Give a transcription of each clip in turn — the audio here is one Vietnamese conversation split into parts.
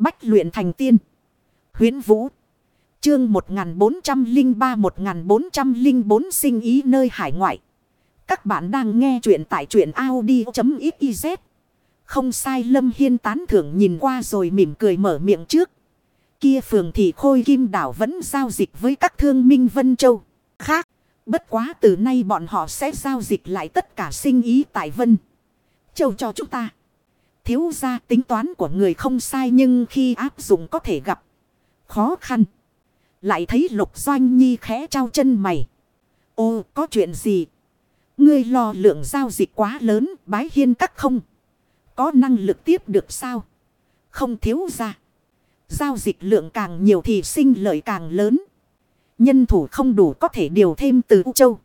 Bách luyện thành tiên. Huyến Vũ. Chương 1403-1404 sinh ý nơi hải ngoại. Các bạn đang nghe truyện tại truyện Audi.xyz. Không sai Lâm Hiên tán thưởng nhìn qua rồi mỉm cười mở miệng trước. Kia phường thị khôi kim đảo vẫn giao dịch với các thương minh Vân Châu. Khác, bất quá từ nay bọn họ sẽ giao dịch lại tất cả sinh ý tại Vân Châu cho chúng ta. Thiếu ra tính toán của người không sai nhưng khi áp dụng có thể gặp khó khăn. Lại thấy lục doanh nhi khẽ trao chân mày. Ô có chuyện gì? Ngươi lo lượng giao dịch quá lớn bái hiên các không? Có năng lực tiếp được sao? Không thiếu ra. Giao dịch lượng càng nhiều thì sinh lợi càng lớn. Nhân thủ không đủ có thể điều thêm từ U Châu.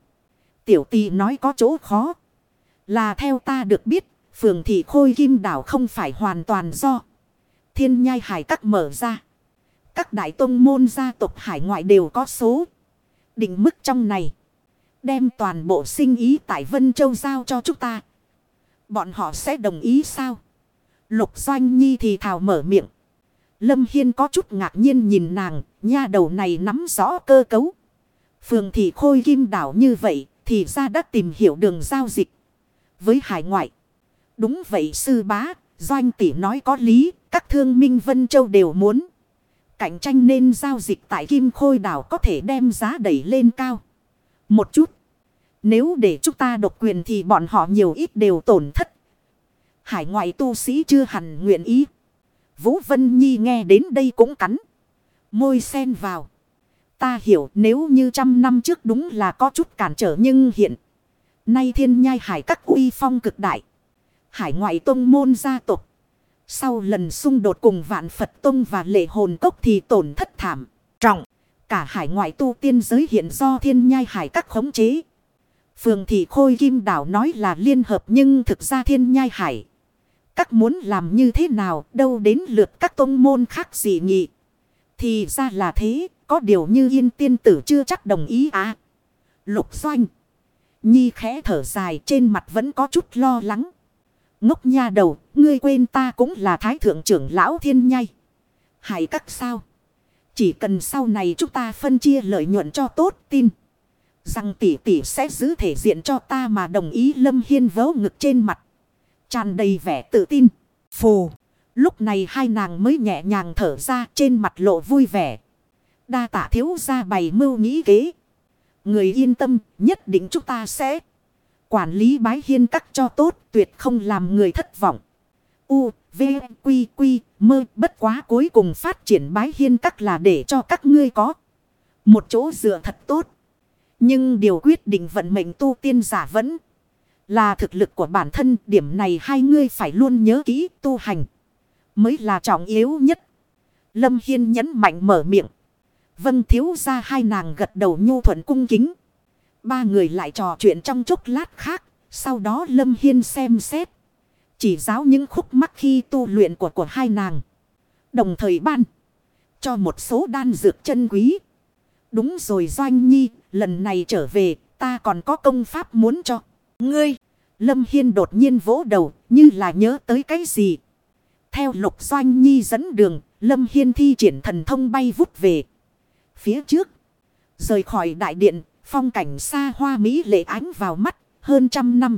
Tiểu tì nói có chỗ khó. Là theo ta được biết, phường thị khôi kim đảo không phải hoàn toàn do. Thiên nhai hải các mở ra. Các đại tông môn gia tộc hải ngoại đều có số. Định mức trong này. Đem toàn bộ sinh ý tại Vân Châu giao cho chúng ta. Bọn họ sẽ đồng ý sao? Lục Doanh Nhi thì thào mở miệng. Lâm Hiên có chút ngạc nhiên nhìn nàng, nha đầu này nắm rõ cơ cấu. Phường thị khôi kim đảo như vậy, thì ra đã tìm hiểu đường giao dịch. Với hải ngoại. Đúng vậy sư bá, Doanh tỷ nói có lý, các thương minh Vân Châu đều muốn. Cạnh tranh nên giao dịch tại Kim Khôi đảo có thể đem giá đẩy lên cao. Một chút. Nếu để chúng ta độc quyền thì bọn họ nhiều ít đều tổn thất. Hải ngoại tu sĩ chưa hẳn nguyện ý. Vũ Vân Nhi nghe đến đây cũng cắn. Môi sen vào. Ta hiểu nếu như trăm năm trước đúng là có chút cản trở nhưng hiện. Nay thiên nhai hải các uy phong cực đại. Hải ngoại tông môn gia tộc. Sau lần xung đột cùng vạn Phật Tông và lệ hồn cốc thì tổn thất thảm, trọng. Cả hải ngoại tu tiên giới hiện do thiên nhai hải các khống chế. Phường thị khôi kim đảo nói là liên hợp nhưng thực ra thiên nhai hải. Các muốn làm như thế nào đâu đến lượt các tông môn khác gì nghị. Thì ra là thế, có điều như yên tiên tử chưa chắc đồng ý à. Lục doanh. Nhi khẽ thở dài trên mặt vẫn có chút lo lắng. Ngốc nha đầu, ngươi quên ta cũng là thái thượng trưởng lão thiên nhai. Hải các sao? Chỉ cần sau này chúng ta phân chia lợi nhuận cho tốt tin. Rằng tỷ tỷ sẽ giữ thể diện cho ta mà đồng ý lâm hiên vớ ngực trên mặt. tràn đầy vẻ tự tin. Phù. Lúc này hai nàng mới nhẹ nhàng thở ra trên mặt lộ vui vẻ. Đa tả thiếu ra bày mưu nghĩ kế. Người yên tâm nhất định chúng ta sẽ quản lý bái hiên các cho tốt tuyệt không làm người thất vọng. U, V, Quy, Quy, mơ bất quá cuối cùng phát triển bái hiên các là để cho các ngươi có một chỗ dựa thật tốt. Nhưng điều quyết định vận mệnh tu tiên giả vẫn là thực lực của bản thân. Điểm này hai ngươi phải luôn nhớ kỹ tu hành mới là trọng yếu nhất. Lâm Hiên nhấn mạnh mở miệng. vân thiếu ra hai nàng gật đầu nhu thuận cung kính. Ba người lại trò chuyện trong chốc lát khác. Sau đó Lâm Hiên xem xét. Chỉ giáo những khúc mắc khi tu luyện của của hai nàng. Đồng thời ban. Cho một số đan dược chân quý. Đúng rồi Doanh Nhi. Lần này trở về, ta còn có công pháp muốn cho. Ngươi. Lâm Hiên đột nhiên vỗ đầu. Như là nhớ tới cái gì. Theo lục Doanh Nhi dẫn đường. Lâm Hiên thi triển thần thông bay vút về. Phía trước. Rời khỏi đại điện. Phong cảnh xa hoa Mỹ lệ ánh vào mắt, hơn trăm năm.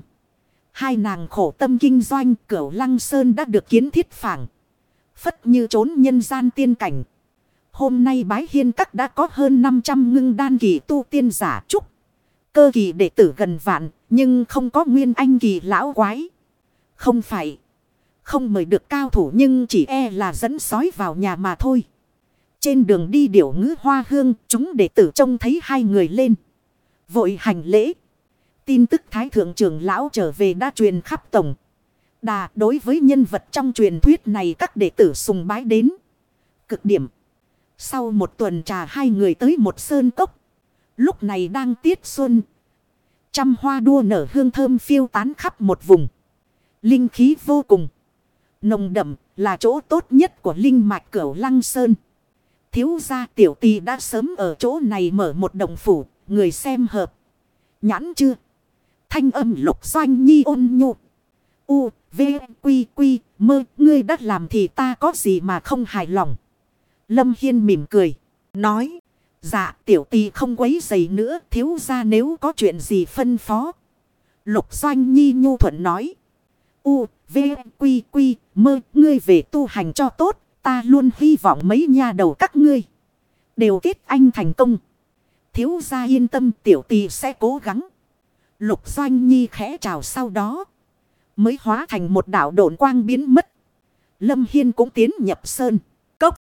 Hai nàng khổ tâm kinh doanh, cửu lăng sơn đã được kiến thiết phẳng. Phất như trốn nhân gian tiên cảnh. Hôm nay bái hiên các đã có hơn 500 ngưng đan kỳ tu tiên giả trúc. Cơ kỳ đệ tử gần vạn, nhưng không có nguyên anh kỳ lão quái. Không phải. Không mời được cao thủ nhưng chỉ e là dẫn sói vào nhà mà thôi. Trên đường đi điểu ngữ hoa hương, chúng đệ tử trông thấy hai người lên. Vội hành lễ. Tin tức Thái Thượng trưởng Lão trở về đã truyền khắp tổng. Đà đối với nhân vật trong truyền thuyết này các đệ tử sùng bái đến. Cực điểm. Sau một tuần trà hai người tới một sơn cốc. Lúc này đang tiết xuân. Trăm hoa đua nở hương thơm phiêu tán khắp một vùng. Linh khí vô cùng. Nồng đậm là chỗ tốt nhất của linh mạch cửu lăng sơn. Thiếu gia tiểu tì đã sớm ở chỗ này mở một đồng phủ. Người xem hợp. Nhãn chưa? Thanh âm lục doanh nhi ôn nhu. U, V, Quy, Quy, Mơ, ngươi đã làm thì ta có gì mà không hài lòng. Lâm Hiên mỉm cười, nói. Dạ tiểu tì không quấy giày nữa thiếu ra nếu có chuyện gì phân phó. Lục Doanh Nhi Nhu Thuận nói. U, V, Quy, Quy, Mơ, ngươi về tu hành cho tốt. Ta luôn hy vọng mấy nha đầu các ngươi. Đều kết anh thành công. Thiếu gia yên tâm, tiểu tì sẽ cố gắng. Lục Doanh Nhi khẽ chào sau đó. Mới hóa thành một đảo độn quang biến mất. Lâm Hiên cũng tiến nhập sơn.